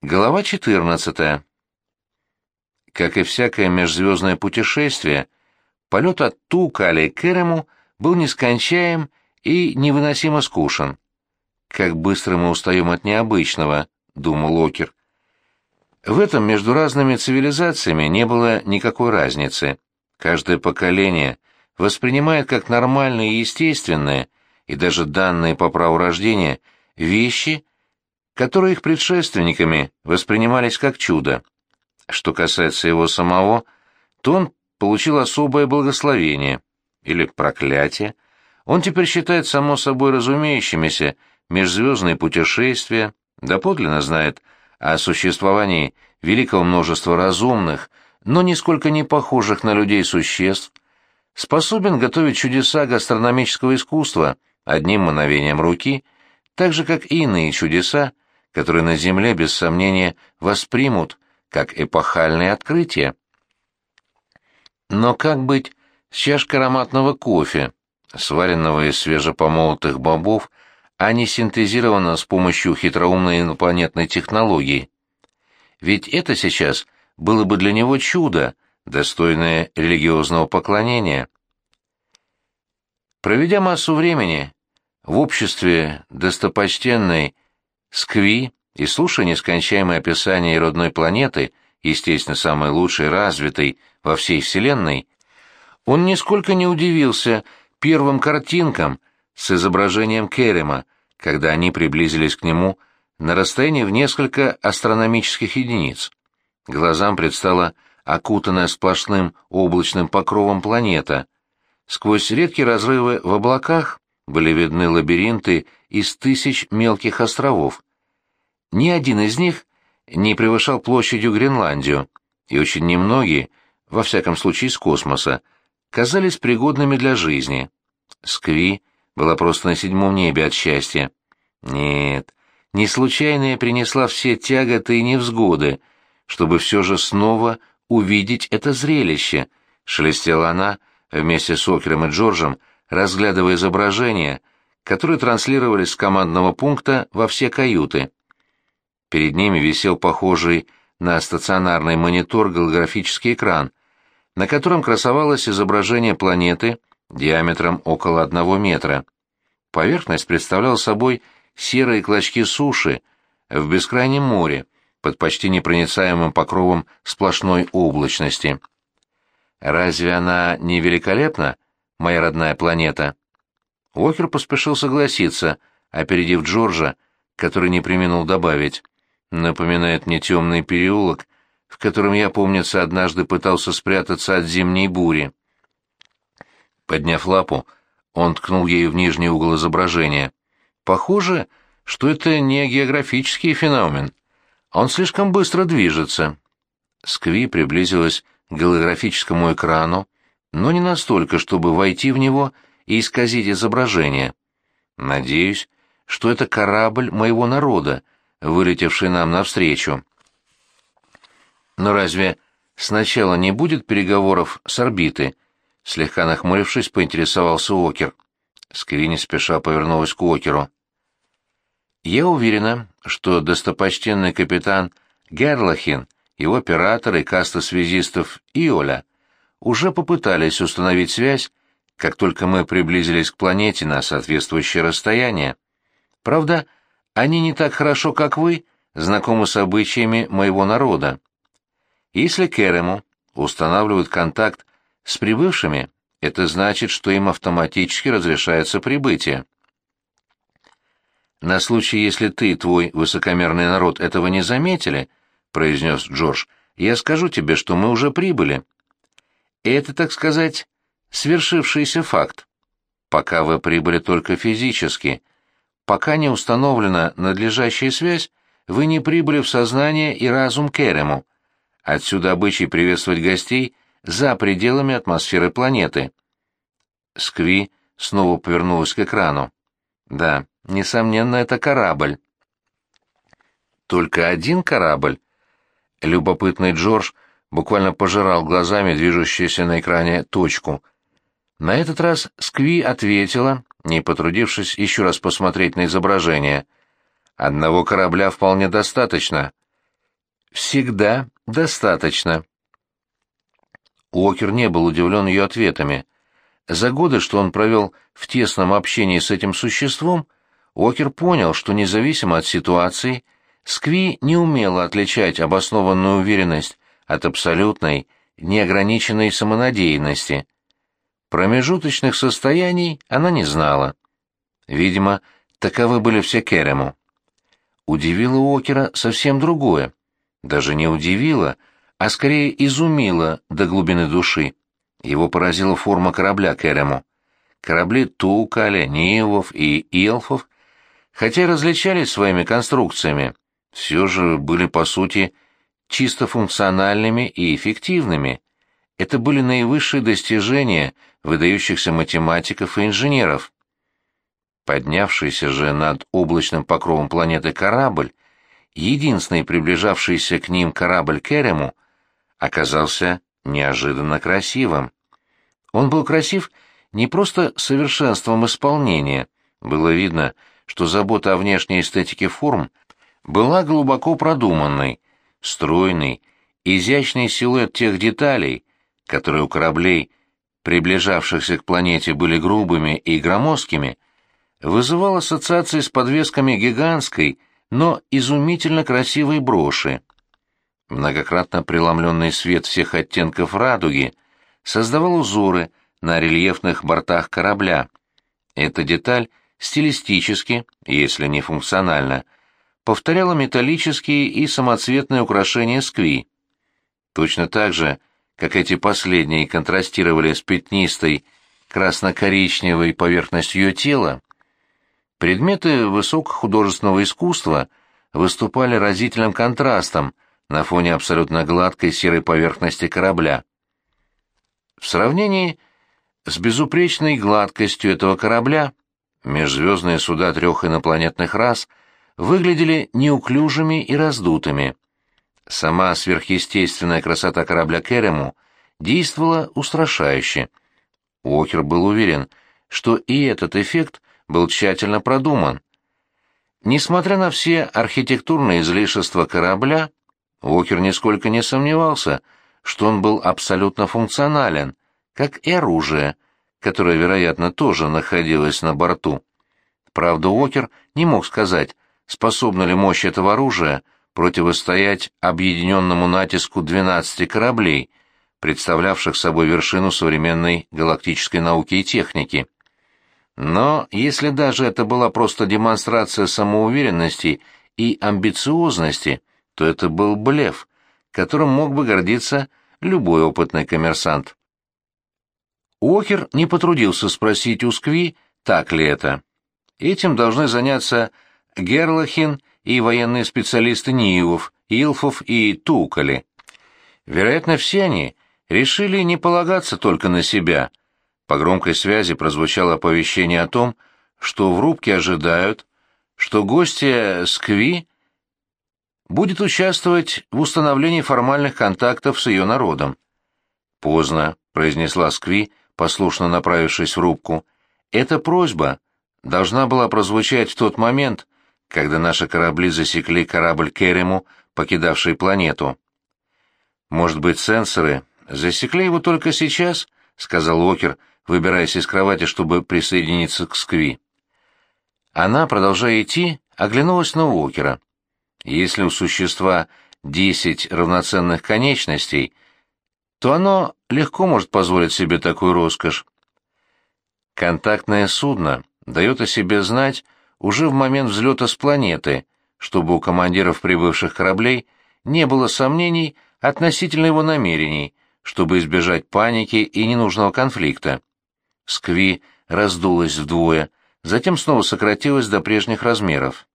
Глава 14. Как и всякое межзвездное путешествие, полет от Тукали к Эрему был нескончаем и невыносимо скучен. «Как быстро мы устаем от необычного», — думал Окер. В этом между разными цивилизациями не было никакой разницы. Каждое поколение воспринимает как нормальные и естественные, и даже данные по праву рождения, вещи — которые их предшественниками воспринимались как чудо. Что касается его самого, то он получил особое благословение или проклятие. Он теперь считает само собой разумеющимися межзвездные путешествия, доподлинно знает о существовании великого множества разумных, но нисколько не похожих на людей существ, способен готовить чудеса гастрономического искусства одним мановением руки, так же, как и иные чудеса, которые на Земле, без сомнения, воспримут как эпохальное открытие. Но как быть с чашкой ароматного кофе, сваренного из свежепомолотых бобов, а не синтезированного с помощью хитроумной инопланетной технологии? Ведь это сейчас было бы для него чудо, достойное религиозного поклонения. Проведя массу времени в обществе достопочтенной Скви и слушая нескончаемое описание родной планеты, естественно, самой лучшей, развитой во всей Вселенной, он нисколько не удивился первым картинкам с изображением Керема, когда они приблизились к нему на расстоянии в несколько астрономических единиц. Глазам предстала окутанная сплошным облачным покровом планета. Сквозь редкие разрывы в облаках были видны лабиринты из тысяч мелких островов. Ни один из них не превышал площадью Гренландию, и очень немногие, во всяком случае из космоса, казались пригодными для жизни. Скви была просто на седьмом небе от счастья. Нет, не случайно я принесла все тяготы и невзгоды, чтобы все же снова увидеть это зрелище, шелестела она вместе с Окером и Джорджем, разглядывая изображения, которые транслировались с командного пункта во все каюты. Перед ними висел похожий на стационарный монитор голографический экран, на котором красовалось изображение планеты диаметром около одного метра. Поверхность представляла собой серые клочки суши в бескрайнем море под почти непроницаемым покровом сплошной облачности. Разве она не великолепна, моя родная планета? Уокер поспешил согласиться, опередив Джорджа, который не применил добавить. Напоминает мне темный переулок, в котором я, помнится, однажды пытался спрятаться от зимней бури. Подняв лапу, он ткнул ею в нижний угол изображения. Похоже, что это не географический феномен. Он слишком быстро движется. Скви приблизилась к голографическому экрану, но не настолько, чтобы войти в него и исказить изображение. Надеюсь, что это корабль моего народа, вылетевший нам навстречу. Но разве сначала не будет переговоров с орбиты? Слегка нахмурившись, поинтересовался Окер. Скви не спеша повернулась к Океру. Я уверена, что достопочтенный капитан Герлахин, его оператор и каста связистов Иоля уже попытались установить связь, как только мы приблизились к планете на соответствующее расстояние. Правда, они не так хорошо, как вы, знакомы с обычаями моего народа. Если Керему устанавливают контакт с прибывшими, это значит, что им автоматически разрешается прибытие. «На случай, если ты и твой высокомерный народ этого не заметили», — произнес Джордж, — «я скажу тебе, что мы уже прибыли». Это, так сказать, свершившийся факт. Пока вы прибыли только физически. Пока не установлена надлежащая связь, вы не прибыли в сознание и разум Керему. Отсюда обычай приветствовать гостей за пределами атмосферы планеты. Скви снова повернулась к экрану. Да, несомненно, это корабль. Только один корабль? Любопытный Джордж буквально пожирал глазами движущуюся на экране точку. На этот раз Скви ответила, не потрудившись еще раз посмотреть на изображение. «Одного корабля вполне достаточно. всегда достаточно. Уокер не был удивлен ее ответами. За годы, что он провел в тесном общении с этим существом, Уокер понял, что независимо от ситуации, Скви не умела отличать обоснованную уверенность от абсолютной, неограниченной самонадеянности. Промежуточных состояний она не знала. Видимо, таковы были все Керему. Удивило Уокера совсем другое. Даже не удивило, а скорее изумило до глубины души. Его поразила форма корабля Керему. Корабли Тукаля, Ниевов и Илфов, хотя различались своими конструкциями, все же были, по сути, чисто функциональными и эффективными. Это были наивысшие достижения выдающихся математиков и инженеров. Поднявшийся же над облачным покровом планеты корабль, единственный приближавшийся к ним корабль Керему, оказался неожиданно красивым. Он был красив не просто совершенством исполнения, было видно, что забота о внешней эстетике форм была глубоко продуманной, стройный, изящный силуэт тех деталей, которые у кораблей, приближавшихся к планете, были грубыми и громоздкими, вызывал ассоциации с подвесками гигантской, но изумительно красивой броши. Многократно преломленный свет всех оттенков радуги создавал узоры на рельефных бортах корабля. Эта деталь стилистически, если не функционально, повторяла металлические и самоцветные украшения скви. Точно так же, как эти последние контрастировали с пятнистой красно-коричневой поверхностью ее тела, предметы высокохудожественного искусства выступали разительным контрастом – на фоне абсолютно гладкой серой поверхности корабля. В сравнении с безупречной гладкостью этого корабля межзвездные суда трех инопланетных рас выглядели неуклюжими и раздутыми. Сама сверхъестественная красота корабля Керему действовала устрашающе. Уокер был уверен, что и этот эффект был тщательно продуман. Несмотря на все архитектурные излишества корабля, Уокер нисколько не сомневался, что он был абсолютно функционален, как и оружие, которое, вероятно, тоже находилось на борту. Правда, Уокер не мог сказать, способна ли мощь этого оружия противостоять объединенному натиску 12 кораблей, представлявших собой вершину современной галактической науки и техники. Но если даже это была просто демонстрация самоуверенности и амбициозности, то это был блеф, которым мог бы гордиться любой опытный коммерсант. Уокер не потрудился спросить у Скви, так ли это. Этим должны заняться Герлахин и военные специалисты Ниевов, Илфов и Тукали. Вероятно, все они решили не полагаться только на себя. По громкой связи прозвучало оповещение о том, что в рубке ожидают, что гостья Скви будет участвовать в установлении формальных контактов с ее народом. «Поздно», — произнесла Скви, послушно направившись в рубку. «Эта просьба должна была прозвучать в тот момент, когда наши корабли засекли корабль Керему, покидавший планету». «Может быть, сенсоры засекли его только сейчас?» — сказал Уокер, выбираясь из кровати, чтобы присоединиться к Скви. Она, продолжая идти, оглянулась на Уокера. Если у существа десять равноценных конечностей, то оно легко может позволить себе такую роскошь. Контактное судно дает о себе знать уже в момент взлета с планеты, чтобы у командиров прибывших кораблей не было сомнений относительно его намерений, чтобы избежать паники и ненужного конфликта. Скви раздулась вдвое, затем снова сократилась до прежних размеров.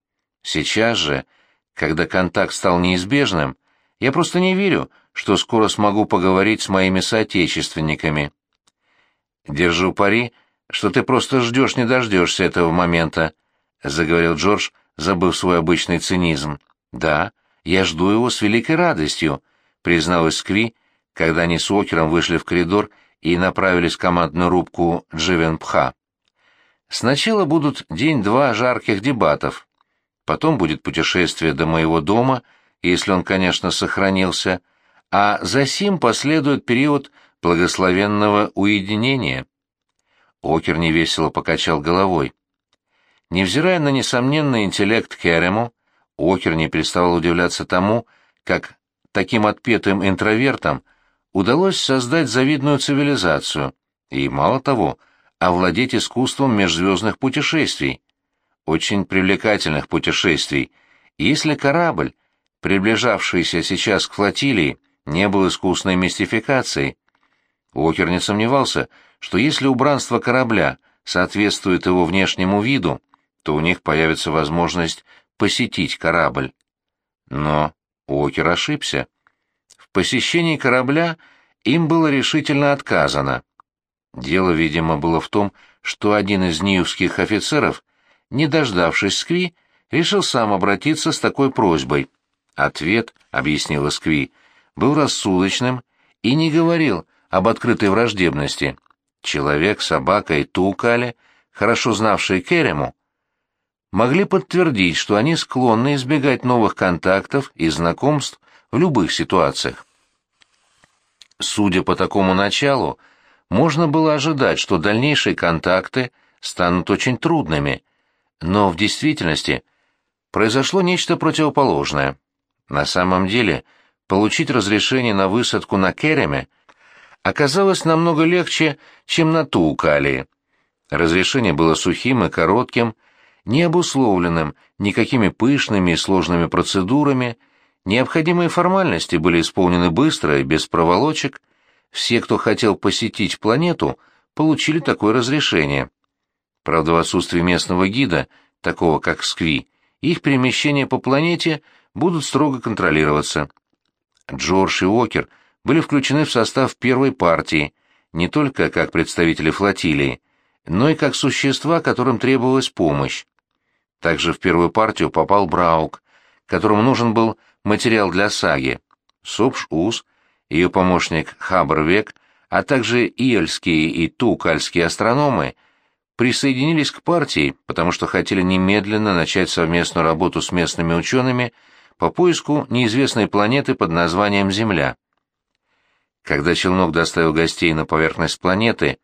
Сейчас же когда контакт стал неизбежным, я просто не верю, что скоро смогу поговорить с моими соотечественниками. Держу пари, что ты просто ждешь не дождешься этого момента, — заговорил Джордж, забыв свой обычный цинизм. Да, я жду его с великой радостью, — призналась Скви, когда они с Уокером вышли в коридор и направились в командную рубку Дживенпха. Сначала будут день-два жарких дебатов, Потом будет путешествие до моего дома если он, конечно, сохранился, а за сим последует период благословенного уединения. Окер невесело покачал головой. Невзирая на несомненный интеллект Керему, Окер не переставал удивляться тому, как таким отпетым интровертам удалось создать завидную цивилизацию и, мало того, овладеть искусством межзвездных путешествий. Очень привлекательных путешествий. Если корабль, приближавшийся сейчас к флотилии, не был искусной мистификацией, Уокер не сомневался, что если убранство корабля соответствует его внешнему виду, то у них появится возможность посетить корабль. Но Уокер ошибся. В посещении корабля им было решительно отказано. Дело, видимо, было в том, что один из ниевских офицеров, не дождавшись Скви, решил сам обратиться с такой просьбой. Ответ, объяснила Скви, был рассудочным и не говорил об открытой враждебности. Человек, собака и Тукали, хорошо знавшие Керему, могли подтвердить, что они склонны избегать новых контактов и знакомств в любых ситуациях. Судя по такому началу, можно было ожидать, что дальнейшие контакты станут очень трудными, но в действительности произошло нечто противоположное. На самом деле, получить разрешение на высадку на Кереме оказалось намного легче, чем на Туукалии. Разрешение было сухим и коротким, не обусловленным никакими пышными и сложными процедурами, необходимые формальности были исполнены быстро и без проволочек, все, кто хотел посетить планету, получили такое разрешение. Правда, в отсутствии местного гида, такого как Скви, их перемещения по планете будут строго контролироваться. Джордж и Уокер были включены в состав первой партии, не только как представители флотилии, но и как существа, которым требовалась помощь. Также в первую партию попал Браук, которому нужен был материал для саги. Сопш-Ус ее помощник Хабервек, а также иельские и тукальские астрономы присоединились к партии, потому что хотели немедленно начать совместную работу с местными учеными по поиску неизвестной планеты под названием Земля. Когда челнок доставил гостей на поверхность планеты,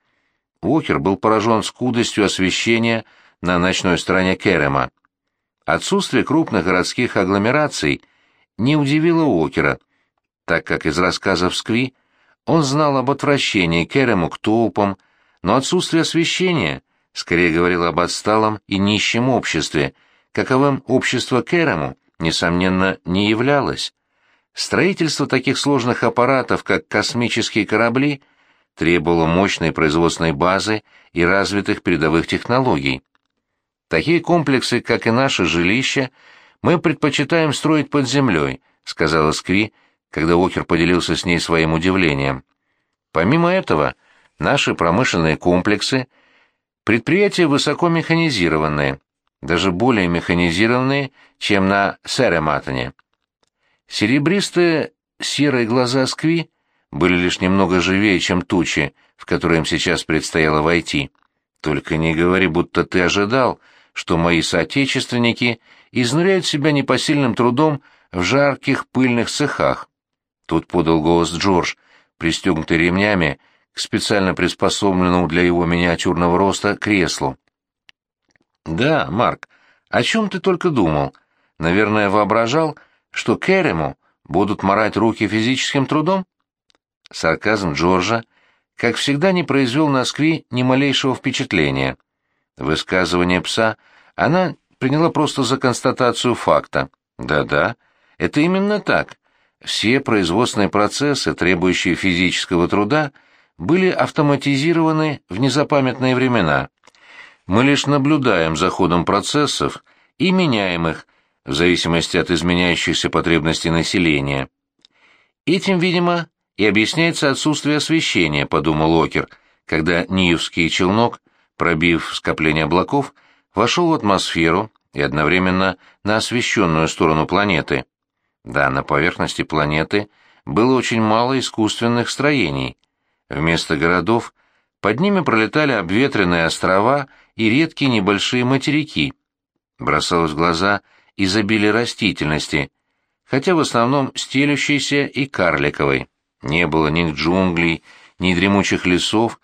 Уокер был поражен скудостью освещения на ночной стороне Керема. Отсутствие крупных городских агломераций не удивило Уокера, так как из рассказов Скви он знал об отвращении Керему к толпам, но отсутствие освещения скорее говорило об отсталом и нищем обществе, каковым общество Керему, несомненно, не являлось. Строительство таких сложных аппаратов, как космические корабли, требовало мощной производственной базы и развитых передовых технологий. Такие комплексы, как и наше жилище, мы предпочитаем строить под землей, сказала Скви, когда Уокер поделился с ней своим удивлением. Помимо этого, наши промышленные комплексы – предприятия высоко механизированные, даже более механизированные, чем на Серематоне. Серебристые серые глаза Скви были лишь немного живее, чем тучи, в которые им сейчас предстояло войти. Только не говори, будто ты ожидал, что мои соотечественники изнуряют себя непосильным трудом в жарких пыльных цехах. Тут подал голос Джордж, пристегнутый ремнями к специально приспособленному для его миниатюрного роста креслу. «Да, Марк, о чем ты только думал? Наверное, воображал, что Керему будут морать руки физическим трудом?» Сарказм Джорджа, как всегда, не произвел на Скви ни малейшего впечатления. Высказывание пса она приняла просто за констатацию факта. «Да-да, это именно так. Все производственные процессы, требующие физического труда, были автоматизированы в незапамятные времена. Мы лишь наблюдаем за ходом процессов и меняем их в зависимости от изменяющихся потребностей населения. Этим, видимо, и объясняется отсутствие освещения, подумал Окер, когда Ниевский челнок, пробив скопление облаков, вошел в атмосферу и одновременно на освещенную сторону планеты. Да, на поверхности планеты было очень мало искусственных строений. Вместо городов под ними пролетали обветренные острова и редкие небольшие материки. Бросалось в глаза изобилие растительности, хотя в основном стелющейся и карликовой. Не было ни джунглей, ни дремучих лесов,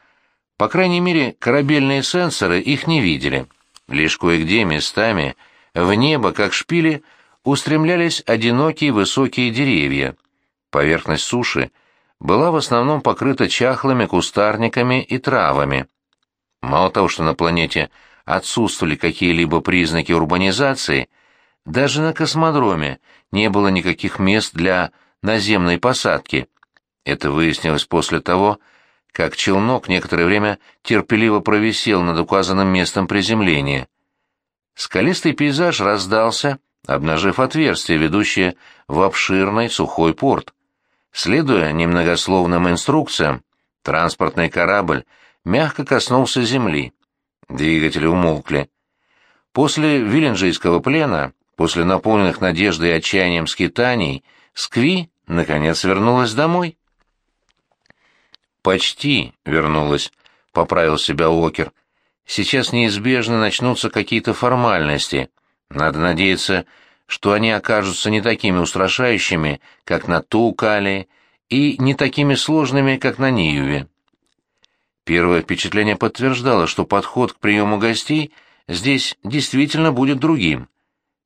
по крайней мере, корабельные сенсоры их не видели. Лишь кое-где местами в небо, как шпили, устремлялись одинокие высокие деревья. Поверхность суши была в основном покрыта чахлыми кустарниками и травами. Мало того, что на планете отсутствовали какие-либо признаки урбанизации, даже на космодроме не было никаких мест для наземной посадки. Это выяснилось после того, как челнок некоторое время терпеливо провисел над указанным местом приземления. Скалистый пейзаж раздался, обнажив отверстие, ведущее в обширный сухой порт. Следуя немногословным инструкциям, транспортный корабль мягко коснулся земли. Двигатели умолкли. После Виленджийского плена, после наполненных надеждой и отчаянием скитаний, Скви, наконец, вернулась домой. «Почти вернулась», — поправил себя Уокер. «Сейчас неизбежно начнутся какие-то формальности. Надо надеяться, что они окажутся не такими устрашающими, как на Тукале, и не такими сложными, как на Ниюве». Первое впечатление подтверждало, что подход к приему гостей здесь действительно будет другим.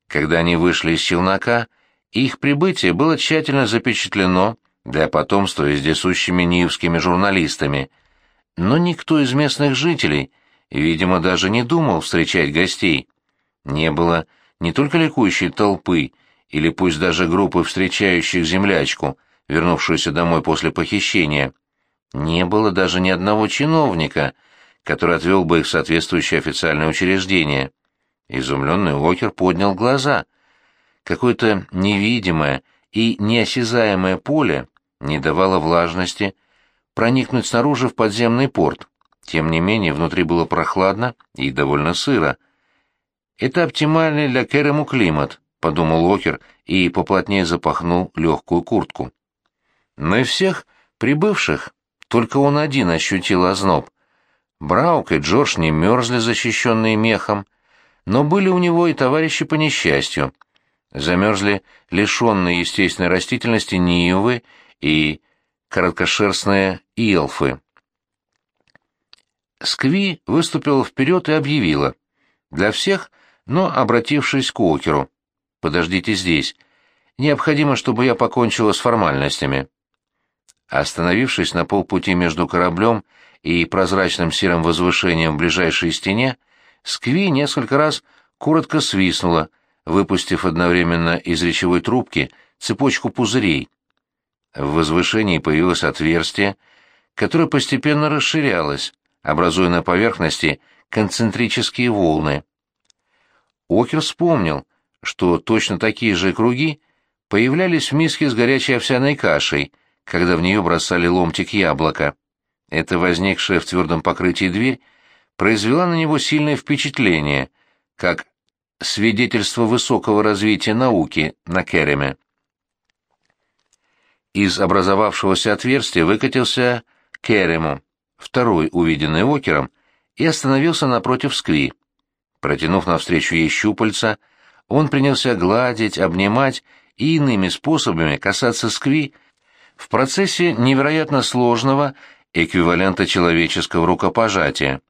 Когда они вышли из челнока, их прибытие было тщательно запечатлено для потомства вездесущими ниевскими журналистами, но никто из местных жителей, видимо, даже не думал встречать гостей. Не было не только ликующей толпы, или пусть даже группы встречающих землячку, вернувшуюся домой после похищения. Не было даже ни одного чиновника, который отвел бы их в соответствующее официальное учреждение. Изумленный Уокер поднял глаза. Какое-то невидимое и неосязаемое поле не давало влажности проникнуть снаружи в подземный порт. Тем не менее, внутри было прохладно и довольно сыро. «Это оптимальный для Керему климат», — подумал Локер и поплотнее запахнул легкую куртку. Но из всех прибывших только он один ощутил озноб. Браук и Джордж не мерзли, защищенные мехом, но были у него и товарищи по несчастью. Замерзли лишенные естественной растительности Ниевы и короткошерстные илфы. Скви выступила вперед и объявила. Для всех, но обратившись к Уокеру. «Подождите здесь. Необходимо, чтобы я покончила с формальностями». Остановившись на полпути между кораблем и прозрачным серым возвышением в ближайшей стене, Скви несколько раз коротко свистнула, выпустив одновременно из речевой трубки цепочку пузырей. В возвышении появилось отверстие, которое постепенно расширялось, образуя на поверхности концентрические волны. Окер вспомнил, что точно такие же круги появлялись в миске с горячей овсяной кашей, когда в нее бросали ломтик яблока. Эта возникшая в твердом покрытии дверь произвела на него сильное впечатление, как свидетельство высокого развития науки на Кереме. Из образовавшегося отверстия выкатился Керему, второй увиденный Окером, и остановился напротив Скви. Протянув навстречу ей щупальца, он принялся гладить, обнимать и иными способами касаться Скви в процессе невероятно сложного эквивалента человеческого рукопожатия.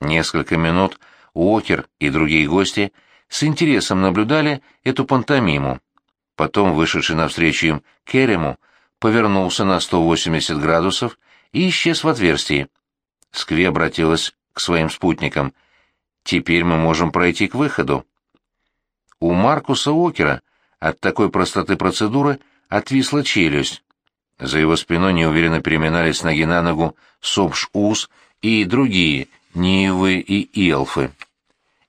Несколько минут Уокер и другие гости с интересом наблюдали эту пантомиму. Потом, вышедший навстречу им Керему, повернулся на 180 градусов и исчез в отверстии. Скви обратилась к своим спутникам. «Теперь мы можем пройти к выходу». У Маркуса Окера от такой простоты процедуры отвисла челюсть. За его спиной неуверенно переминались ноги на ногу Сопш-Ус и другие Нивы и Элфы.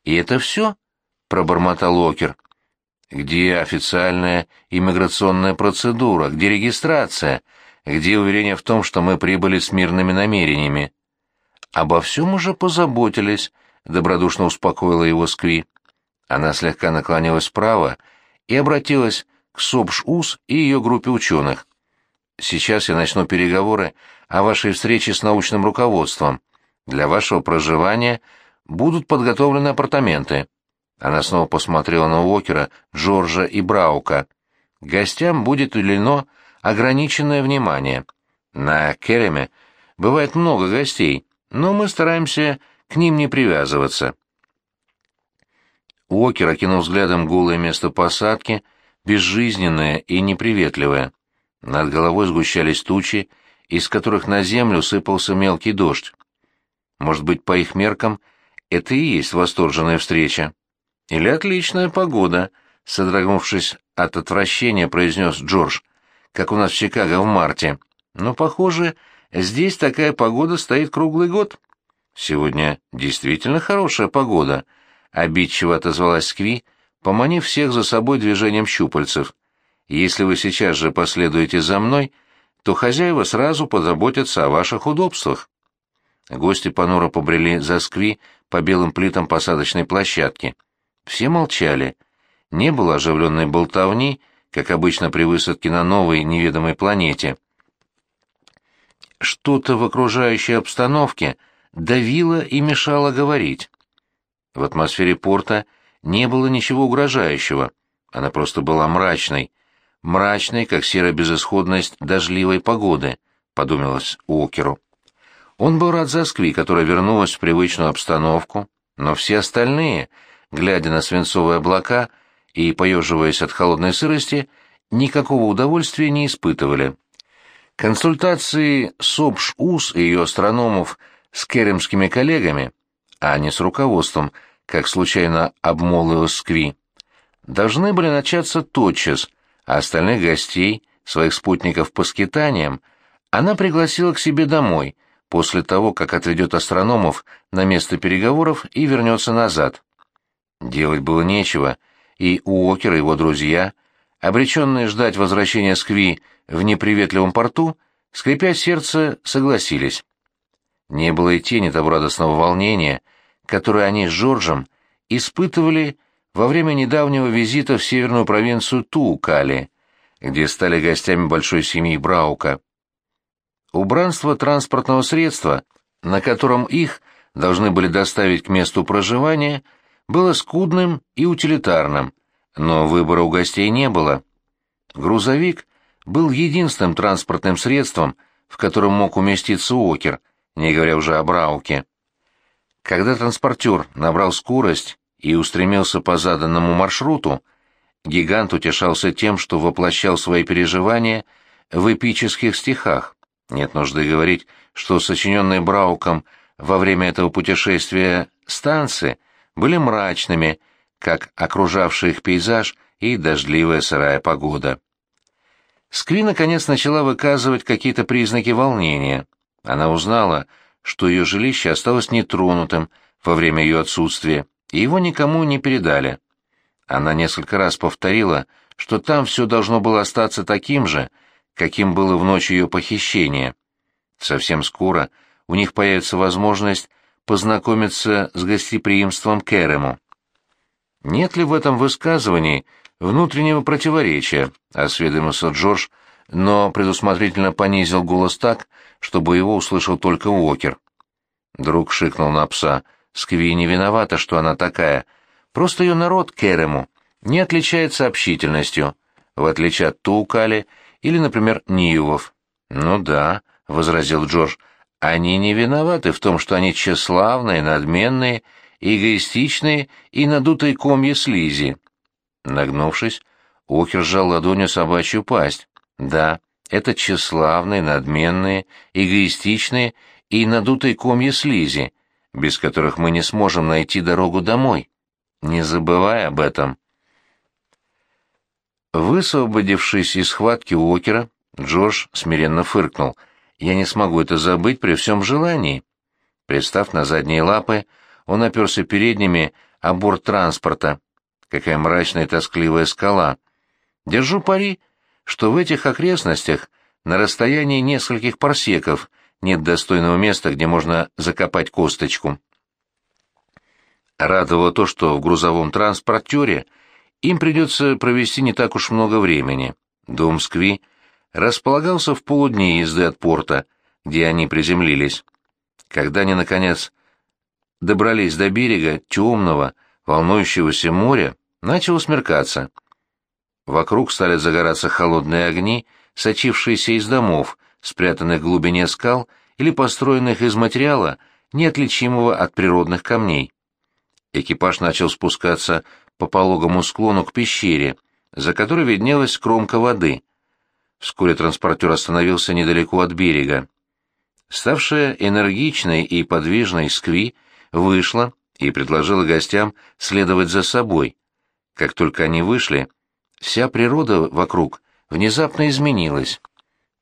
«И это все?» — пробормотал Окер. Где официальная иммиграционная процедура? Где регистрация? Где уверение в том, что мы прибыли с мирными намерениями? Обо всем уже позаботились, — добродушно успокоила его Скви. Она слегка наклонилась вправо и обратилась к Собш-Ус и ее группе ученых. «Сейчас я начну переговоры о вашей встрече с научным руководством. Для вашего проживания будут подготовлены апартаменты. Она снова посмотрела на Уокера, Джорджа и Браука. гостям будет уделено ограниченное внимание. На Кереме бывает много гостей, но мы стараемся к ним не привязываться. Уокер окинул взглядом голое место посадки, безжизненное и неприветливое. Над головой сгущались тучи, из которых на землю сыпался мелкий дождь. Может быть, по их меркам, это и есть восторженная встреча. Или отличная погода, содрогнувшись от отвращения, произнес Джордж, как у нас в Чикаго в марте. Но, похоже, здесь такая погода стоит круглый год. Сегодня действительно хорошая погода, обидчиво отозвалась Скви, поманив всех за собой движением щупальцев. Если вы сейчас же последуете за мной, то хозяева сразу позаботятся о ваших удобствах. Гости понуро побрели за Скви по белым плитам посадочной площадки. Все молчали. Не было оживленной болтовни, как обычно при высадке на новой неведомой планете. Что-то в окружающей обстановке давило и мешало говорить. В атмосфере порта не было ничего угрожающего, она просто была мрачной, мрачной, как серая безысходность дождливой погоды, подумалось Уокеру. Он был рад за Скви, которая вернулась в привычную обстановку, но все остальные, глядя на свинцовые облака и поеживаясь от холодной сырости, никакого удовольствия не испытывали. Консультации СОПШ-УС и ее астрономов с керемскими коллегами, а не с руководством, как случайно обмолвилась Скви, должны были начаться тотчас, а остальных гостей, своих спутников по скитаниям, она пригласила к себе домой, после того, как отведет астрономов на место переговоров и вернется назад. Делать было нечего, и Уокер и его друзья, обреченные ждать возвращения Скви в неприветливом порту, скрипя сердце, согласились. Не было и тени того радостного волнения, которое они с Джорджем испытывали во время недавнего визита в северную провинцию Туукали, где стали гостями большой семьи Браука. Убранство транспортного средства, на котором их должны были доставить к месту проживания, было скудным и утилитарным, но выбора у гостей не было. Грузовик был единственным транспортным средством, в котором мог уместиться Окер, не говоря уже о Брауке. Когда транспортер набрал скорость и устремился по заданному маршруту, гигант утешался тем, что воплощал свои переживания в эпических стихах. Нет нужды говорить, что сочиненные Брауком во время этого путешествия станции были мрачными, как окружавший их пейзаж и дождливая сырая погода. Скви наконец начала выказывать какие-то признаки волнения. Она узнала, что ее жилище осталось нетронутым во время ее отсутствия, и его никому не передали. Она несколько раз повторила, что там все должно было остаться таким же, каким было в ночь ее похищения. Совсем скоро у них появится возможность познакомиться с гостеприимством Керему. «Нет ли в этом высказывании внутреннего противоречия?» — осведомился Джордж, но предусмотрительно понизил голос так, чтобы его услышал только Уокер. Друг шикнул на пса. «Скви не виновата, что она такая. Просто ее народ Керему не отличается общительностью, в отличие от Туукали или, например, Ниювов». «Ну да», — возразил Джордж, — «они не виноваты в том, что они тщеславные, надменные, эгоистичные и надутые комья слизи». Нагнувшись, Уокер сжал ладонью собачью пасть. «Да, это тщеславные, надменные, эгоистичные и надутые комья слизи, без которых мы не сможем найти дорогу домой. Не забывай об этом». Высвободившись из схватки Уокера, Джордж смиренно фыркнул. «Я не смогу это забыть при всем желании». Представ на задние лапы, он оперся передними о борт транспорта. Какая мрачная и тоскливая скала. Держу пари, что в этих окрестностях на расстоянии нескольких парсеков нет достойного места, где можно закопать косточку. Радовало то, что в грузовом транспортере им придется провести не так уж много времени. Дом Скви располагался в полудне езды от порта, где они приземлились. Когда они, наконец, добрались до берега темного, волнующегося моря, начало смеркаться. Вокруг стали загораться холодные огни, сочившиеся из домов, спрятанных в глубине скал или построенных из материала, неотличимого от природных камней. Экипаж начал спускаться по пологому склону к пещере, за которой виднелась кромка воды. Вскоре транспортер остановился недалеко от берега. Ставшая энергичной и подвижной Скви вышла и предложила гостям следовать за собой. Как только они вышли, вся природа вокруг внезапно изменилась.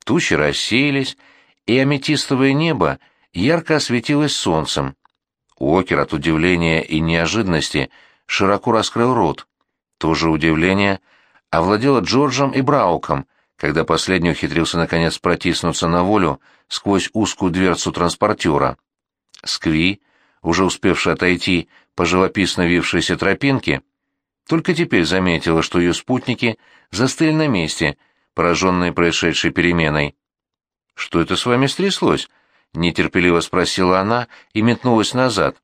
Тучи рассеялись, и аметистовое небо ярко осветилось солнцем. Уокер от удивления и неожиданности широко раскрыл рот. То же удивление овладело Джорджем и Брауком, когда последний ухитрился наконец протиснуться на волю сквозь узкую дверцу транспортера. Скви, уже успевшая отойти по живописно вившейся тропинке, только теперь заметила, что ее спутники застыли на месте, пораженные происшедшей переменой. «Что это с вами стряслось?» — нетерпеливо спросила она и метнулась назад.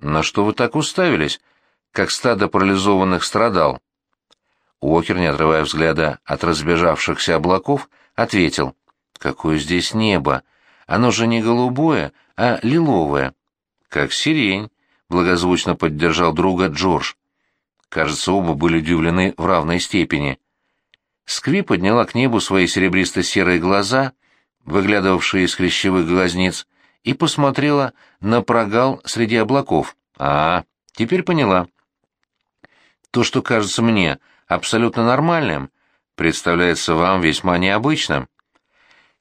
«На что вы так уставились, как стадо парализованных страдал?» Уокер, не отрывая взгляда от разбежавшихся облаков, ответил. «Какое здесь небо! Оно же не голубое, а лиловое». «Как сирень», — благозвучно поддержал друга Джордж. Кажется, оба были удивлены в равной степени. Скви подняла к небу свои серебристо-серые глаза, выглядывавшие из хрящевых глазниц, и посмотрела на прогал среди облаков. «А, теперь поняла». «То, что кажется мне абсолютно нормальным, представляется вам весьма необычным.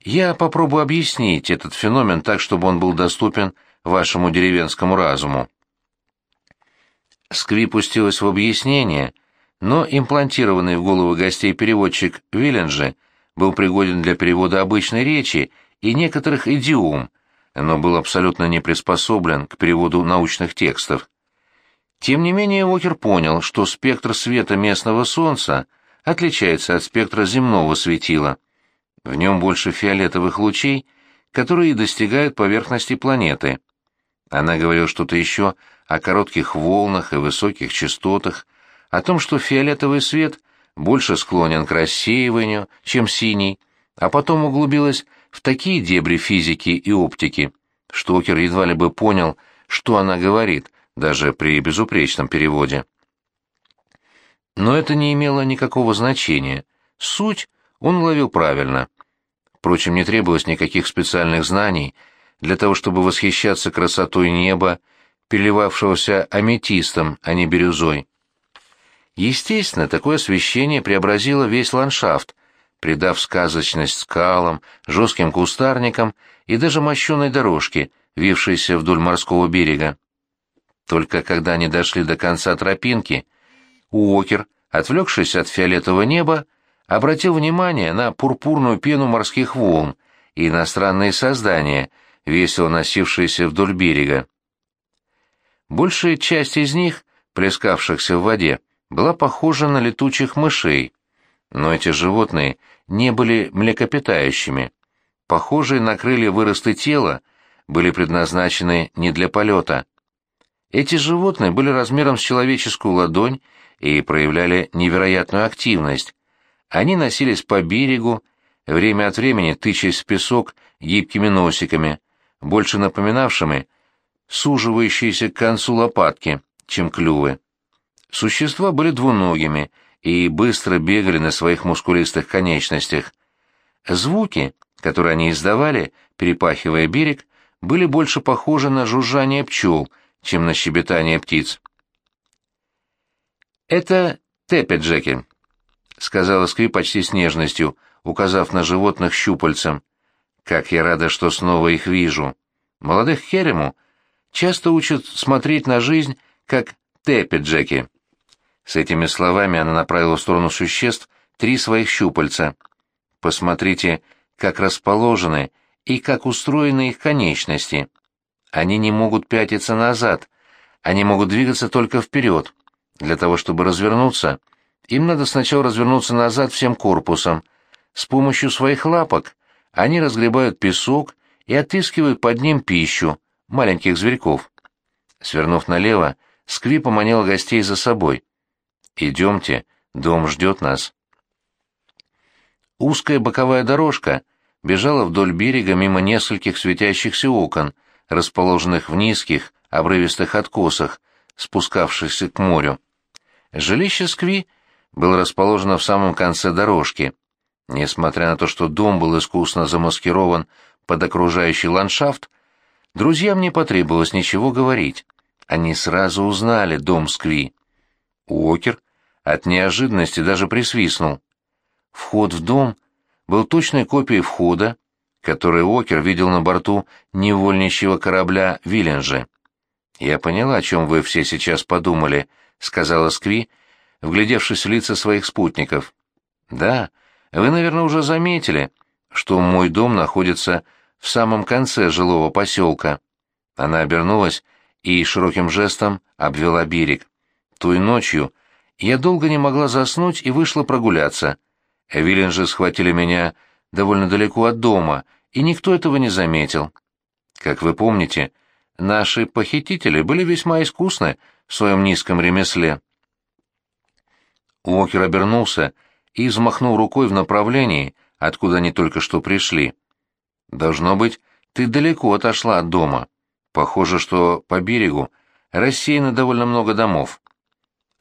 Я попробую объяснить этот феномен так, чтобы он был доступен вашему деревенскому разуму». Скви пустилась в объяснение, но имплантированный в голову гостей переводчик Виленджи был пригоден для перевода обычной речи и некоторых идиом, но был абсолютно не приспособлен к переводу научных текстов. Тем не менее Уокер понял, что спектр света местного Солнца отличается от спектра земного светила. В нем больше фиолетовых лучей, которые достигают поверхности планеты. Она говорила что-то еще о коротких волнах и высоких частотах, о том, что фиолетовый свет больше склонен к рассеиванию, чем синий, а потом углубилась в такие дебри физики и оптики, что Окер едва ли бы понял, что она говорит, даже при безупречном переводе. Но это не имело никакого значения. Суть он ловил правильно. Впрочем, не требовалось никаких специальных знаний для того, чтобы восхищаться красотой неба, переливавшегося аметистом, а не бирюзой. Естественно, такое освещение преобразило весь ландшафт, придав сказочность скалам, жестким кустарникам и даже мощеной дорожке, вившейся вдоль морского берега. Только когда они дошли до конца тропинки, Уокер, отвлекшись от фиолетового неба, обратил внимание на пурпурную пену морских волн и иностранные создания, весело носившиеся вдоль берега. Большая часть из них, плескавшихся в воде, была похожа на летучих мышей, но эти животные не были млекопитающими. Похожие на крылья выросты тела были предназначены не для полета. Эти животные были размером с человеческую ладонь и проявляли невероятную активность. Они носились по берегу, время от времени тычась в песок гибкими носиками, больше напоминавшими суживающиеся к концу лопатки, чем клювы. Существа были двуногими и быстро бегали на своих мускулистых конечностях. Звуки, которые они издавали, перепахивая берег, были больше похожи на жужжание пчел, чем на щебетание птиц. «Это тепеджеки», — сказала Скви почти с нежностью, указав на животных щупальцем. «Как я рада, что снова их вижу. Молодых херему часто учат смотреть на жизнь как тепеджеки». С этими словами она направила в сторону существ три своих щупальца. Посмотрите, как расположены и как устроены их конечности. Они не могут пятиться назад, они могут двигаться только вперед. Для того, чтобы развернуться, им надо сначала развернуться назад всем корпусом. С помощью своих лапок они разгребают песок и отыскивают под ним пищу, маленьких зверьков. Свернув налево, Скви поманила гостей за собой. «Идемте, дом ждет нас». Узкая боковая дорожка бежала вдоль берега мимо нескольких светящихся окон, расположенных в низких, обрывистых откосах, спускавшихся к морю. Жилище Скви было расположено в самом конце дорожки. Несмотря на то, что дом был искусно замаскирован под окружающий ландшафт, друзьям не потребовалось ничего говорить. Они сразу узнали дом Скви. Уокер от неожиданности даже присвистнул. Вход в дом был точной копией входа, который Уокер видел на борту невольничьего корабля «Виленджи». «Я поняла, о чем вы все сейчас подумали», — сказала Скви, вглядевшись в лица своих спутников. «Да, вы, наверное, уже заметили, что мой дом находится в самом конце жилого поселка». Она обернулась и широким жестом обвела берег. Той ночью я долго не могла заснуть и вышла прогуляться. Виленджи схватили меня довольно далеко от дома, и никто этого не заметил. Как вы помните, наши похитители были весьма искусны в своем низком ремесле. Уокер обернулся и взмахнул рукой в направлении, откуда они только что пришли. «Должно быть, ты далеко отошла от дома. Похоже, что по берегу рассеяно довольно много домов.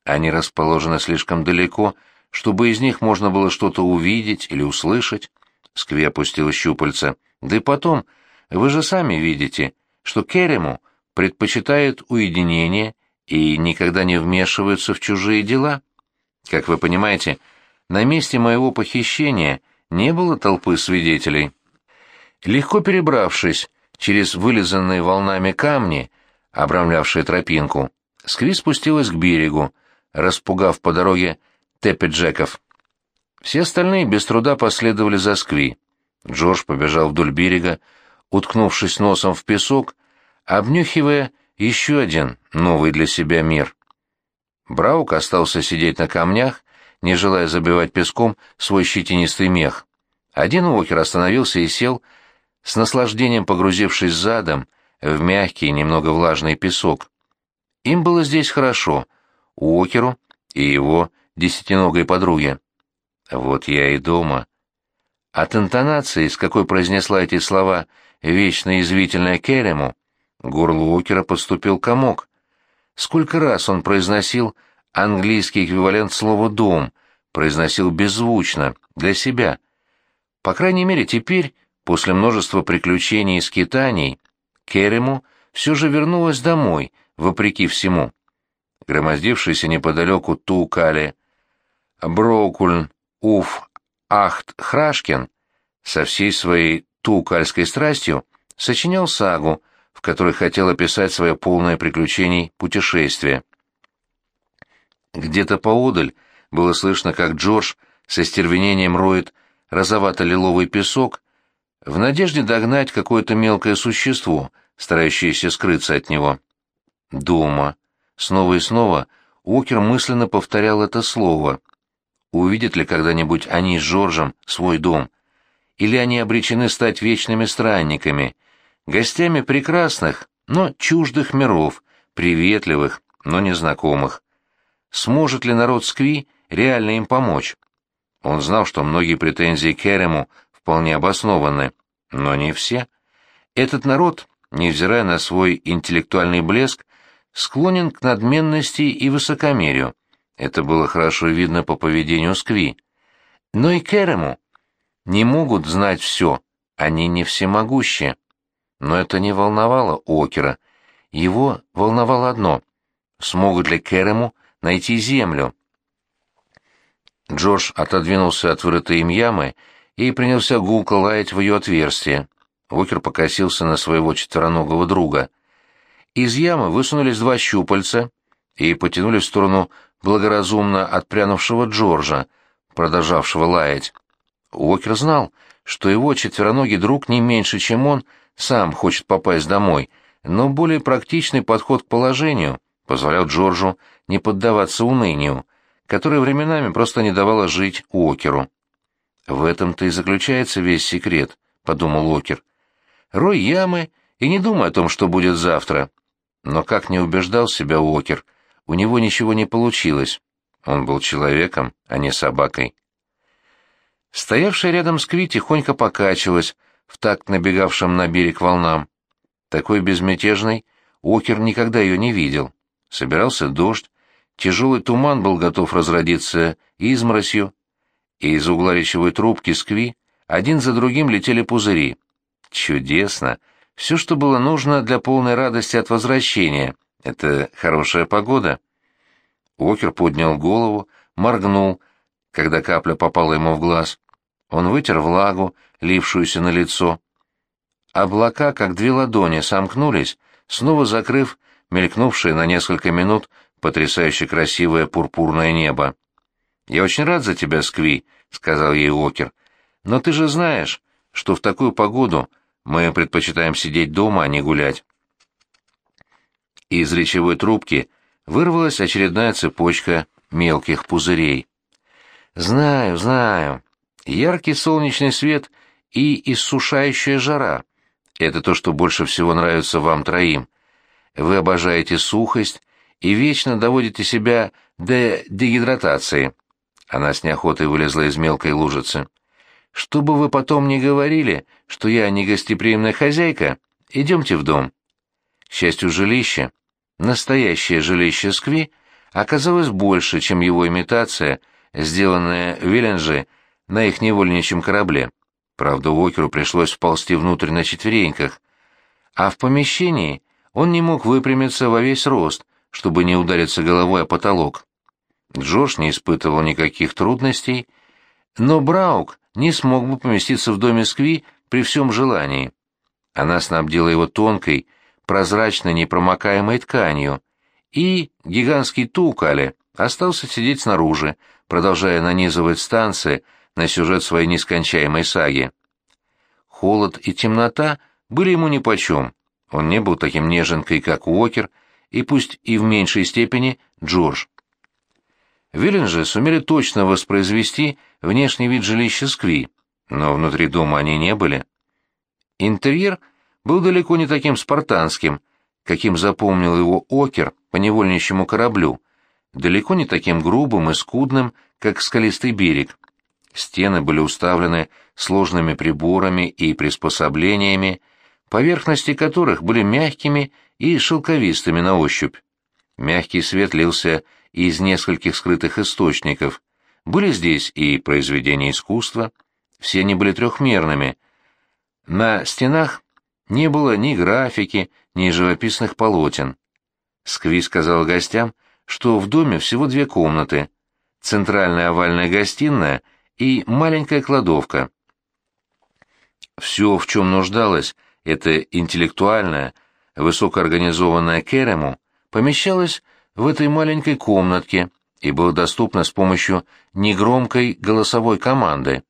Они расположены слишком далеко, чтобы из них можно было что-то увидеть или услышать. Скви опустила щупальца. Да и потом, вы же сами видите, что Керему предпочитает уединение и никогда не вмешивается в чужие дела. Как вы понимаете, на месте моего похищения не было толпы свидетелей. Легко перебравшись через вылизанные волнами камни, обрамлявшие тропинку, Скви спустилась к берегу, распугав по дороге Теппи-Джеков. Все остальные без труда последовали за Скви. Джордж побежал вдоль берега, уткнувшись носом в песок, обнюхивая еще один новый для себя мир. Браук остался сидеть на камнях, не желая забивать песком свой щетинистый мех. Один Уокер остановился и сел, с наслаждением погрузившись задом в мягкий, немного влажный песок. Им было здесь хорошо, Уокеру и его десятиногой подруге. Вот я и дома. От интонации, с какой произнесла эти слова вечно извительная Керему, горло Уокера подступил комок. Сколько раз он произносил английский эквивалент слова «дом», произносил беззвучно, для себя. По крайней мере, теперь, после множества приключений и скитаний, Керему все же вернулась домой, вопреки всему. Громоздившийся неподалеку Тукали, Броукульн Уф Ахт Храшкин со всей своей тукальской страстью сочинял сагу, в которой хотел описать свое полное приключений путешествие. Где-то поодаль было слышно, как Джордж со стервенением роет розовато-лиловый песок в надежде догнать какое-то мелкое существо, старающееся скрыться от него. Дома. Снова и снова Уокер мысленно повторял это слово. Увидят ли когда-нибудь они с Жоржем свой дом? Или они обречены стать вечными странниками, гостями прекрасных, но чуждых миров, приветливых, но незнакомых? Сможет ли народ Скви реально им помочь? Он знал, что многие претензии Керему вполне обоснованы, но не все. Этот народ, невзирая на свой интеллектуальный блеск, склонен к надменности и высокомерию. Это было хорошо видно по поведению Скви. Но и Керему не могут знать все, они не всемогущие. Но это не волновало Окера. Его волновало одно — смогут ли Керему найти землю? Джордж отодвинулся от вырытой им ямы и принялся гулко лаять в ее отверстие. Окер покосился на своего четвероногого друга. Из ямы высунулись два щупальца и потянули в сторону благоразумно отпрянувшего Джорджа, продолжавшего лаять. Уокер знал, что его четвероногий друг не меньше, чем он, сам хочет попасть домой, но более практичный подход к положению позволял Джорджу не поддаваться унынию, которое временами просто не давало жить Уокеру. «В этом-то и заключается весь секрет», — подумал Уокер. «Рой ямы и не думай о том, что будет завтра». Но как не убеждал себя Уокер — у него ничего не получилось. Он был человеком, а не собакой. Стоявшая рядом Скви тихонько покачивалась в такт набегавшим на берег волнам. Такой безмятежной Окер никогда ее не видел. Собирался дождь, тяжелый туман был готов разродиться изморосью, и из угла речевой трубки Скви один за другим летели пузыри. Чудесно! Все, что было нужно для полной радости от возвращения. Это хорошая погода. Окер поднял голову, моргнул, когда капля попала ему в глаз. Он вытер влагу, лившуюся на лицо. Облака, как две ладони, сомкнулись, снова закрыв мелькнувшее на несколько минут потрясающе красивое пурпурное небо. «Я очень рад за тебя, Скви», — сказал ей Окер. «Но ты же знаешь, что в такую погоду мы предпочитаем сидеть дома, а не гулять». Из речевой трубки вырвалась очередная цепочка мелких пузырей. «Знаю, знаю. Яркий солнечный свет и иссушающая жара — это то, что больше всего нравится вам троим. Вы обожаете сухость и вечно доводите себя до дегидратации». Она с неохотой вылезла из мелкой лужицы. «Что бы вы потом ни говорили, что я не гостеприимная хозяйка, идемте в дом». К счастью, жилище, настоящее жилище Скви, оказалось больше, чем его имитация, сделанная в Виленже на их невольничьем корабле. Правда, Уокеру пришлось вползти внутрь на четвереньках. А в помещении он не мог выпрямиться во весь рост, чтобы не удариться головой о потолок. Джош не испытывал никаких трудностей, но Браук не смог бы поместиться в доме Скви при всем желании. Она снабдила его тонкой, прозрачной, непромокаемой тканью, и гигантский Тукале остался сидеть снаружи, продолжая нанизывать станции на сюжет своей нескончаемой саги. Холод и темнота были ему нипочем, он не был таким неженкой, как Уокер, и пусть и в меньшей степени Джордж. Виллинджи сумели точно воспроизвести внешний вид жилища Скви, но внутри дома они не были. Интерьер был далеко не таким спартанским, каким запомнил его Окер по невольничьему кораблю, далеко не таким грубым и скудным, как скалистый берег. Стены были уставлены сложными приборами и приспособлениями, поверхности которых были мягкими и шелковистыми на ощупь. Мягкий свет лился из нескольких скрытых источников. Были здесь и произведения искусства, все они были трехмерными. На стенах не было ни графики, ни живописных полотен. Скви сказал гостям, что в доме всего две комнаты — центральная овальная гостиная и маленькая кладовка. Все, в чем нуждалась эта интеллектуальная, высокоорганизованная Керему, помещалось в этой маленькой комнатке и было доступно с помощью негромкой голосовой команды.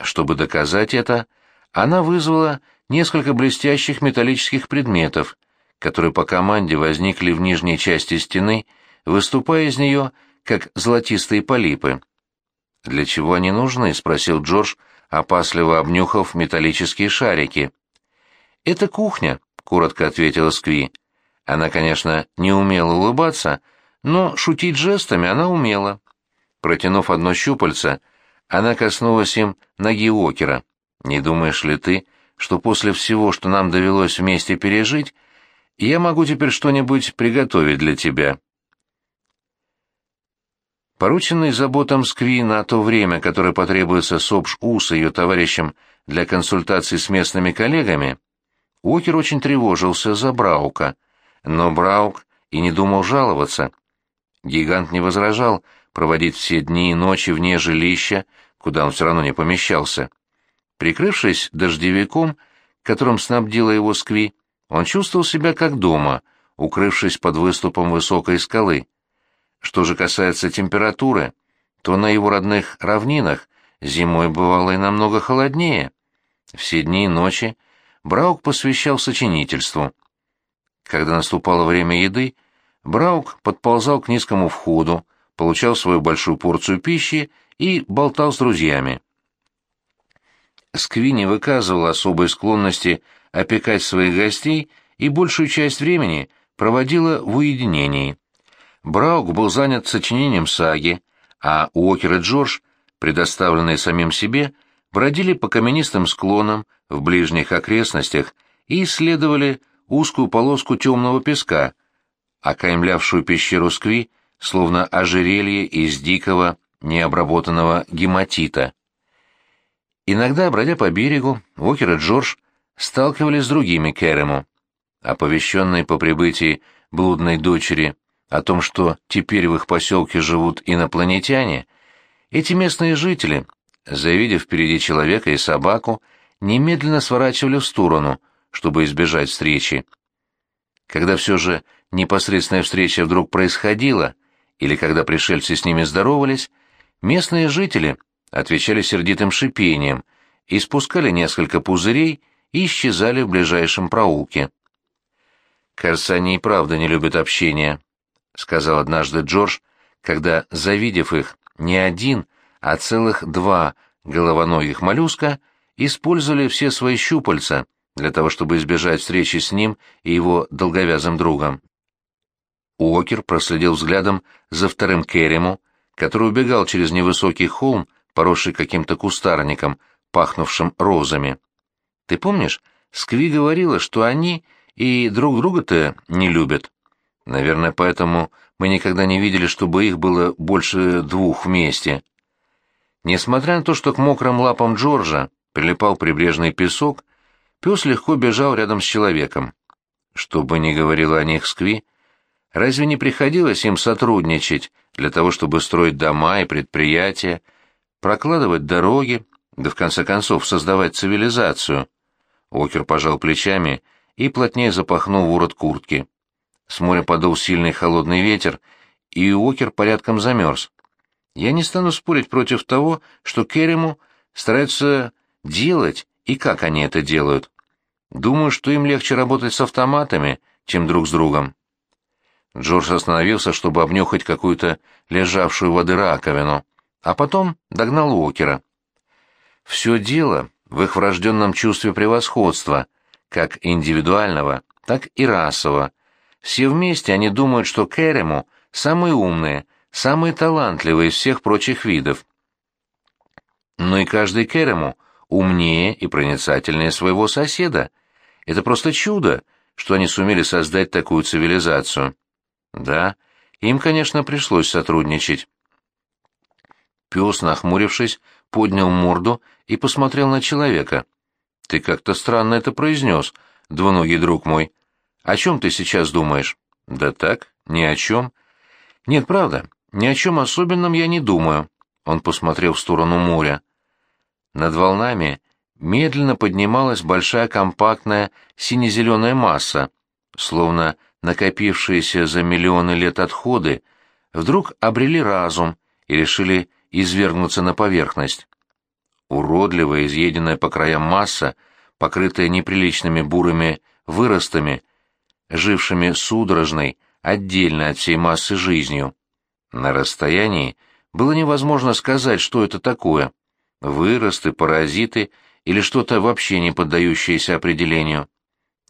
Чтобы доказать это, она вызвала несколько блестящих металлических предметов, которые по команде возникли в нижней части стены, выступая из нее, как золотистые полипы. «Для чего они нужны?» — спросил Джордж, опасливо обнюхав металлические шарики. «Это кухня», — коротко ответила Скви. Она, конечно, не умела улыбаться, но шутить жестами она умела. Протянув одно щупальце, она коснулась им ноги Окера. «Не думаешь ли ты, что после всего, что нам довелось вместе пережить, я могу теперь что-нибудь приготовить для тебя?» Порученный заботам Скви на то время, которое потребуется Сопш Ус и ее товарищам для консультаций с местными коллегами, Уокер очень тревожился за Браука, но Браук и не думал жаловаться. Гигант не возражал проводить все дни и ночи вне жилища, куда он все равно не помещался. Прикрывшись дождевиком, которым снабдила его Скви, он чувствовал себя как дома, укрывшись под выступом высокой скалы. Что же касается температуры, то на его родных равнинах зимой бывало и намного холоднее. Все дни и ночи Браук посвящал сочинительству. Когда наступало время еды, Браук подползал к низкому входу, получал свою большую порцию пищи и болтал с друзьями. Скви не выказывал особой склонности опекать своих гостей и большую часть времени проводила в уединении. Браук был занят сочинением саги, а Уокер и Джордж предоставленные самим себе, бродили по каменистым склонам в ближних окрестностях и исследовали узкую полоску темного песка, окаймлявшую пещеру Скви, словно ожерелье из дикого, необработанного гематита. Иногда, бродя по берегу, Уокер и Джордж сталкивались с другими Керему. Оповещенные по прибытии блудной дочери о том, что теперь в их поселке живут инопланетяне, эти местные жители, завидев впереди человека и собаку, немедленно сворачивали в сторону, чтобы избежать встречи. Когда все же непосредственная встреча вдруг происходила, или когда пришельцы с ними здоровались, местные жители отвечали сердитым шипением, испускали несколько пузырей и исчезали в ближайшем проулке. «Кажется, они и правда не любят общения», — сказал однажды Джордж, когда, завидев их, не один, а целых два головоногих моллюска использовали все свои щупальца для того, чтобы избежать встречи с ним и его долговязым другом. Уокер проследил взглядом за вторым Керему, который убегал через невысокий холм, поросший каким-то кустарником, пахнувшим розами. «Ты помнишь, Скви говорила, что они и друг друга-то не любят. Наверное, поэтому мы никогда не видели, чтобы их было больше двух вместе. Несмотря на то, что к мокрым лапам Джорджа прилипал прибрежный песок, пес легко бежал рядом с человеком. Что бы ни говорила о них Скви, разве не приходилось им сотрудничать для того, чтобы строить дома и предприятия, прокладывать дороги, да в конце концов создавать цивилизацию? Окер пожал плечами и плотнее запахнул ворот куртки. С моря подул сильный холодный ветер, и Уокер порядком замерз. Я не стану спорить против того, что Керему стараются делать и как они это делают. Думаю, что им легче работать с автоматами, чем друг с другом. Джордж остановился, чтобы обнюхать какую-то лежавшую воды раковину, а потом догнал Уокера. Все дело в их врожденном чувстве превосходства, как индивидуального, так и расового. Все вместе они думают, что Керему самые умные, самые талантливые из всех прочих видов. Но и каждый Керему умнее и проницательнее своего соседа. Это просто чудо, что они сумели создать такую цивилизацию. Да, им, конечно, пришлось сотрудничать. Пес, нахмурившись, поднял морду и посмотрел на человека. «Ты как-то странно это произнес, двуногий друг мой. О чем ты сейчас думаешь?» «Да так, ни о чем». «Нет, правда, ни о чем особенном я не думаю», — он посмотрел в сторону моря. Над волнами медленно поднималась большая компактная сине-зеленая масса, словно накопившиеся за миллионы лет отходы, вдруг обрели разум и решили извергнуться на поверхность. Уродливая, изъеденная по краям масса, покрытая неприличными бурыми выростами, жившими судорожной, отдельно от всей массы жизнью. На расстоянии было невозможно сказать, что это такое. Выросты, паразиты или что-то вообще не поддающееся определению.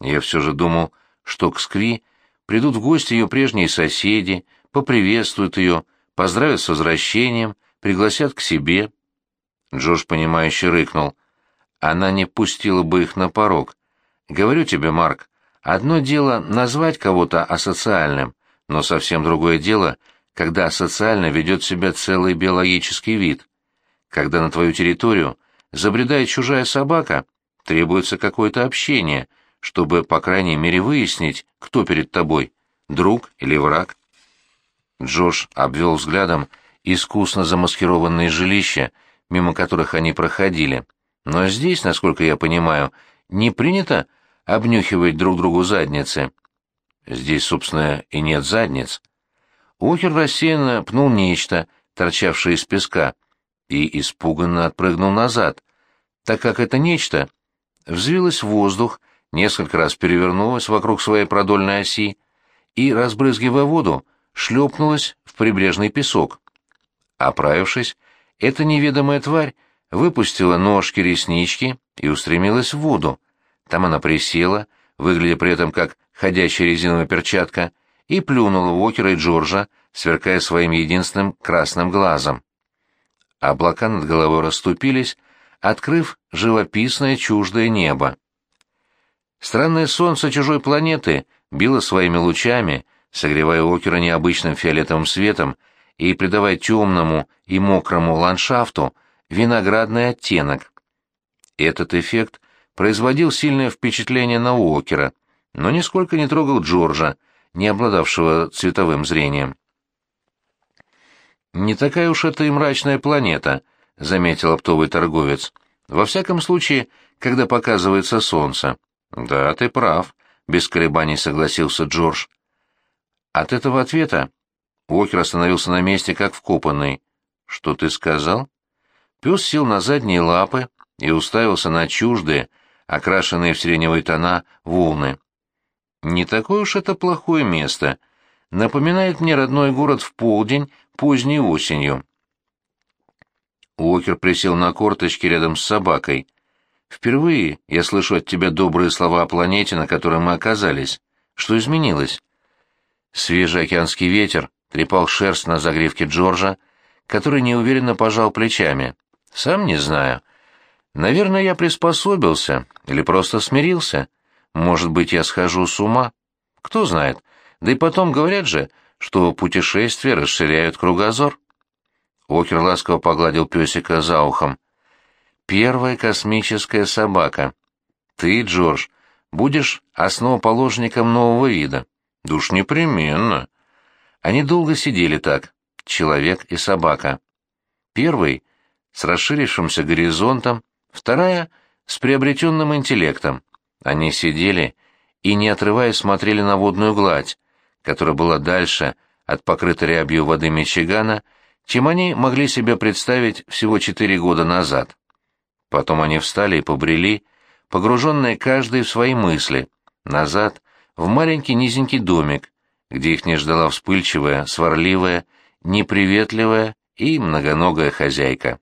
Я все же думал, что к Скви придут в гости ее прежние соседи, поприветствуют ее, поздравят с возвращением, пригласят к себе. Джош, понимающе рыкнул. Она не пустила бы их на порог. Говорю тебе, Марк, одно дело назвать кого-то асоциальным, но совсем другое дело, когда асоциально ведет себя целый биологический вид. Когда на твою территорию забредает чужая собака, требуется какое-то общение, чтобы, по крайней мере, выяснить, кто перед тобой, друг или враг. Джош обвел взглядом искусно замаскированные жилища, мимо которых они проходили. Но здесь, насколько я понимаю, не принято обнюхивать друг другу задницы. Здесь, собственно, и нет задниц. Ухер рассеянно пнул нечто, торчавшее из песка, и испуганно отпрыгнул назад, так как это нечто взвилось в воздух, несколько раз перевернулось вокруг своей продольной оси и, разбрызгивая воду, шлепнулось в прибрежный песок. Оправившись, эта неведомая тварь выпустила ножки-реснички и устремилась в воду. Там она присела, выглядя при этом как ходячая резиновая перчатка, и плюнула в Уокера и Джорджа, сверкая своим единственным красным глазом. Облака над головой расступились, открыв живописное чуждое небо. Странное солнце чужой планеты било своими лучами, согревая окера необычным фиолетовым светом и придавая темному и мокрому ландшафту виноградный оттенок. Этот эффект производил сильное впечатление на Уокера, но нисколько не трогал Джорджа, не обладавшего цветовым зрением. «Не такая уж это и мрачная планета», — заметил оптовый торговец. «Во всяком случае, когда показывается солнце». «Да, ты прав», — без колебаний согласился Джордж. От этого ответа Уокер остановился на месте, как вкопанный. «Что ты сказал?» Пес сел на задние лапы и уставился на чуждые, окрашенные в сиреневые тона, волны. «Не такое уж это плохое место. Напоминает мне родной город в полдень поздней осенью. Уокер присел на корточки рядом с собакой. «Впервые я слышу от тебя добрые слова о планете, на которой мы оказались. Что изменилось?» Свежий океанский ветер трепал шерсть на загривке Джорджа, который неуверенно пожал плечами. «Сам не знаю. Наверное, я приспособился или просто смирился. Может быть, я схожу с ума. Кто знает. Да и потом говорят же, что путешествия расширяют кругозор. Окер ласково погладил песика за ухом. «Первая космическая собака. Ты, Джордж, будешь основоположником нового вида. Душ непременно». Они долго сидели так, человек и собака. Первый — с расширившимся горизонтом, вторая — с приобретенным интеллектом. Они сидели и, не отрываясь, смотрели на водную гладь, которая была дальше от покрытой рябью воды Мичигана, чем они могли себе представить всего четыре года назад. Потом они встали и побрели, погруженные каждый в свои мысли, назад, в маленький низенький домик, где их не ждала вспыльчивая, сварливая, неприветливая и многоногая хозяйка.